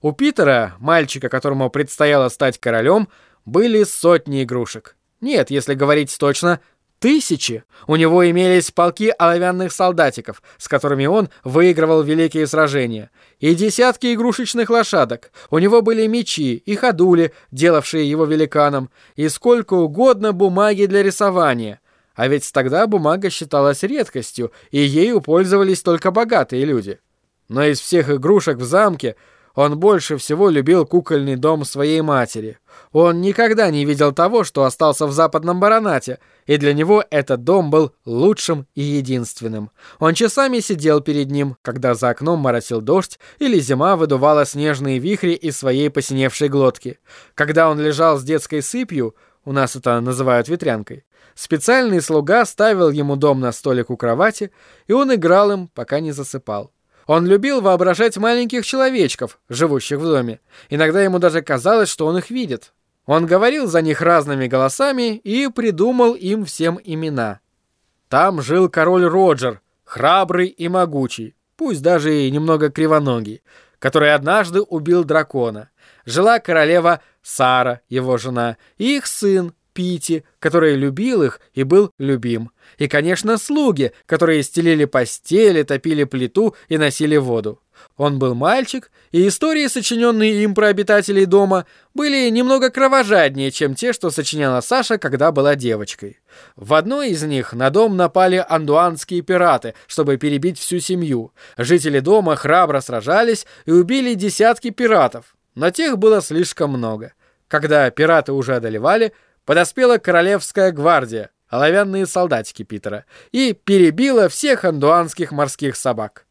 У Питера, мальчика, которому предстояло стать королем, были сотни игрушек. Нет, если говорить точно, тысячи. У него имелись полки оловянных солдатиков, с которыми он выигрывал великие сражения, и десятки игрушечных лошадок. У него были мечи и ходули, делавшие его великаном, и сколько угодно бумаги для рисования. А ведь тогда бумага считалась редкостью, и ею пользовались только богатые люди. Но из всех игрушек в замке он больше всего любил кукольный дом своей матери. Он никогда не видел того, что остался в западном баронате, и для него этот дом был лучшим и единственным. Он часами сидел перед ним, когда за окном моросил дождь или зима выдувала снежные вихри из своей посиневшей глотки. Когда он лежал с детской сыпью, у нас это называют ветрянкой, специальный слуга ставил ему дом на столик у кровати, и он играл им, пока не засыпал. Он любил воображать маленьких человечков, живущих в доме. Иногда ему даже казалось, что он их видит. Он говорил за них разными голосами и придумал им всем имена. Там жил король Роджер, храбрый и могучий, пусть даже и немного кривоногий, который однажды убил дракона. Жила королева Сара, его жена, и их сын Пити, который любил их и был любим. И, конечно, слуги, которые стелили постели, топили плиту и носили воду. Он был мальчик, и истории, сочиненные им про обитателей дома, были немного кровожаднее, чем те, что сочиняла Саша, когда была девочкой. В одной из них на дом напали андуанские пираты, чтобы перебить всю семью. Жители дома храбро сражались и убили десятки пиратов, но тех было слишком много. Когда пираты уже одолевали, подоспела королевская гвардия, оловянные солдатики Питера, и перебила всех андуанских морских собак.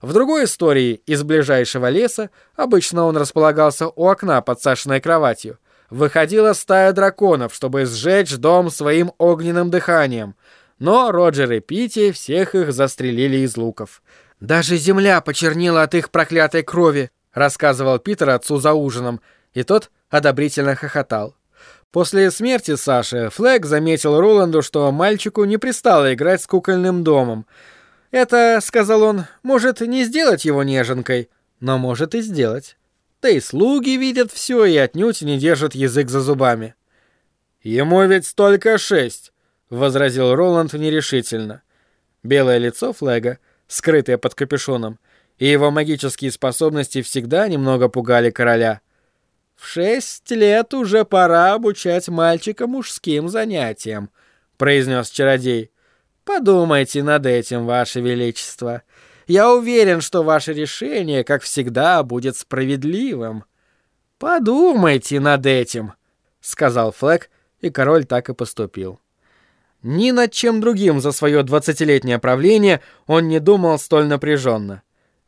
В другой истории из ближайшего леса, обычно он располагался у окна под Сашиной кроватью, выходила стая драконов, чтобы сжечь дом своим огненным дыханием, но Роджер и Питти всех их застрелили из луков. «Даже земля почернела от их проклятой крови», рассказывал Питер отцу за ужином, и тот одобрительно хохотал. После смерти Саши Флэг заметил Роланду, что мальчику не пристало играть с кукольным домом. «Это, — сказал он, — может не сделать его неженкой, но может и сделать. Да и слуги видят все и отнюдь не держат язык за зубами». «Ему ведь столько шесть!» — возразил Роланд нерешительно. Белое лицо Флэга, скрытое под капюшоном, и его магические способности всегда немного пугали короля — в шесть лет уже пора обучать мальчика мужским занятиям, произнес чародей. Подумайте над этим, ваше величество. Я уверен, что ваше решение, как всегда, будет справедливым. Подумайте над этим, сказал Флэк, и король так и поступил. Ни над чем другим за свое двадцатилетнее правление он не думал столь напряженно.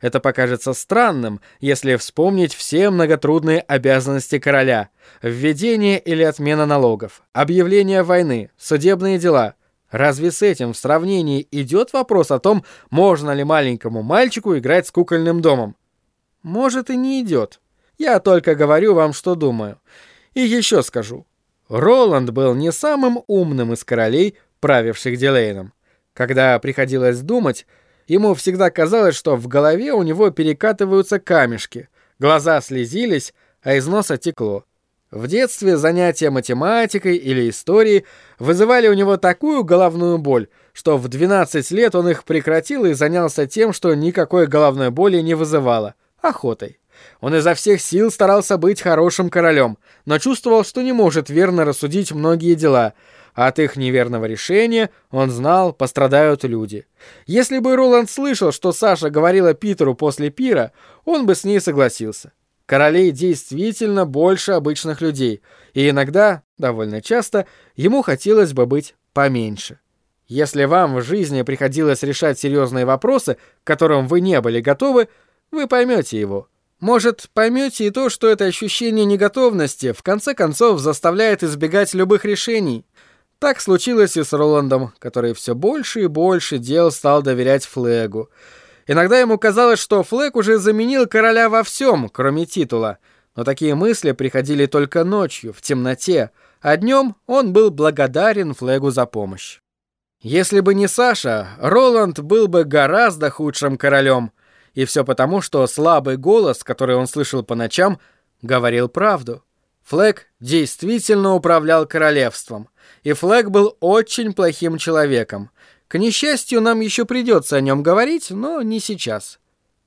Это покажется странным, если вспомнить все многотрудные обязанности короля. Введение или отмена налогов, объявление войны, судебные дела. Разве с этим в сравнении идет вопрос о том, можно ли маленькому мальчику играть с кукольным домом? Может и не идет. Я только говорю вам, что думаю. И еще скажу. Роланд был не самым умным из королей, правивших Дилейном. Когда приходилось думать, Ему всегда казалось, что в голове у него перекатываются камешки, глаза слезились, а из носа текло. В детстве занятия математикой или историей вызывали у него такую головную боль, что в 12 лет он их прекратил и занялся тем, что никакой головной боли не вызывало – охотой. Он изо всех сил старался быть хорошим королем, но чувствовал, что не может верно рассудить многие дела – от их неверного решения, он знал, пострадают люди. Если бы Роланд слышал, что Саша говорила Питеру после пира, он бы с ней согласился. Королей действительно больше обычных людей, и иногда, довольно часто, ему хотелось бы быть поменьше. Если вам в жизни приходилось решать серьезные вопросы, к которым вы не были готовы, вы поймете его. Может, поймете и то, что это ощущение неготовности в конце концов заставляет избегать любых решений. Так случилось и с Роландом, который все больше и больше дел стал доверять Флегу. Иногда ему казалось, что Флэг уже заменил короля во всем, кроме титула. Но такие мысли приходили только ночью, в темноте, а днем он был благодарен Флегу за помощь. Если бы не Саша, Роланд был бы гораздо худшим королем. И все потому, что слабый голос, который он слышал по ночам, говорил правду. Флэг действительно управлял королевством, и Флэг был очень плохим человеком. К несчастью, нам еще придется о нем говорить, но не сейчас.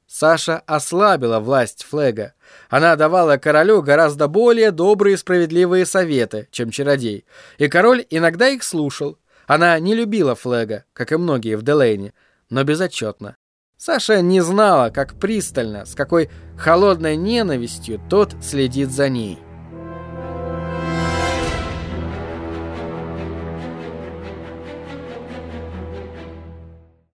Саша ослабила власть Флэга. Она давала королю гораздо более добрые и справедливые советы, чем чародей, и король иногда их слушал. Она не любила Флэга, как и многие в Делейне, но безотчетно. Саша не знала, как пристально, с какой холодной ненавистью тот следит за ней.